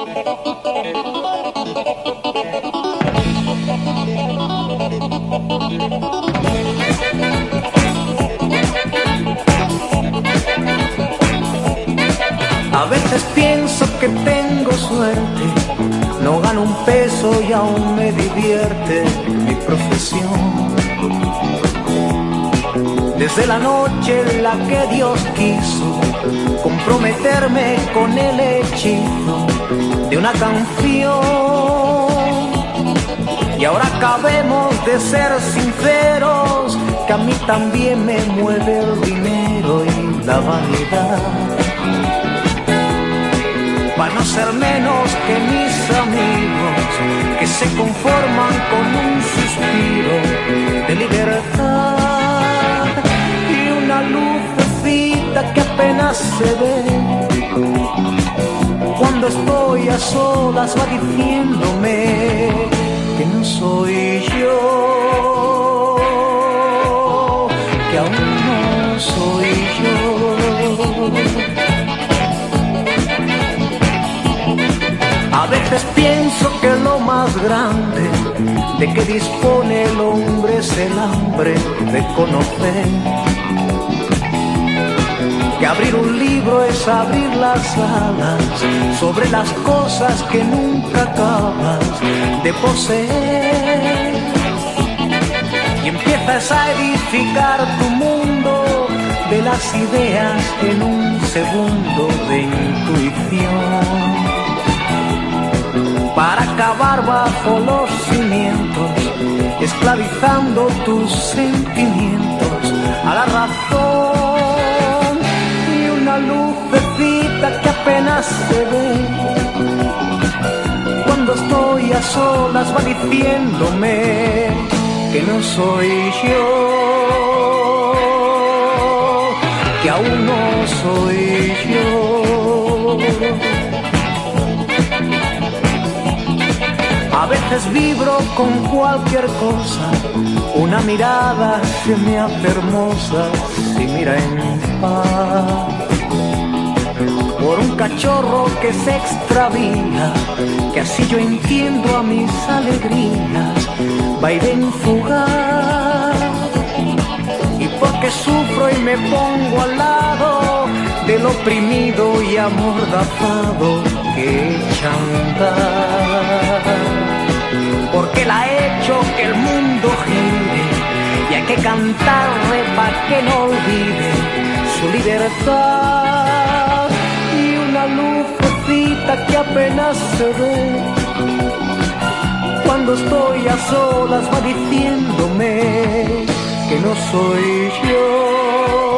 A veces pienso que tengo suerte, no gano un peso y aún me divierte mi profesión. Desde la noche en la que Dios quiso comprometerme con el hechizo de una canción. Y ahora acabemos de ser sinceros, que a mí también me mueve el dinero y la vanidad para no ser menos que mis amigos que se conforman con un suspiro de libertad se ve. Cuando estoy a solas va diciéndome que no soy yo, que aún no soy yo. A veces pienso que lo más grande de que dispone el hombre es el hambre de conocer. Que abrir un libro es abrir las alas sobre las cosas que nunca acabas de poseer. Y empiezas a edificar tu mundo de las ideas en un segundo de intuición para acabar bajo los cimientos, esclavizando tus sentimientos a la razón Cuando estoy a solas va diciéndome que no soy yo, que aún no soy yo. A veces vibro con cualquier cosa, una mirada se me hace hermosa si mira en paz. Por un cachorro que se extravía, que así yo entiendo a mis alegrías, va y fugaz. Y porque sufro y me pongo al lado del oprimido y amordazado que echa andar porque la ha hecho que el mundo gire y hay que cantarle para que no olvide su libertad que apenas se ve. Cuando estoy a solas va diciéndome que no soy yo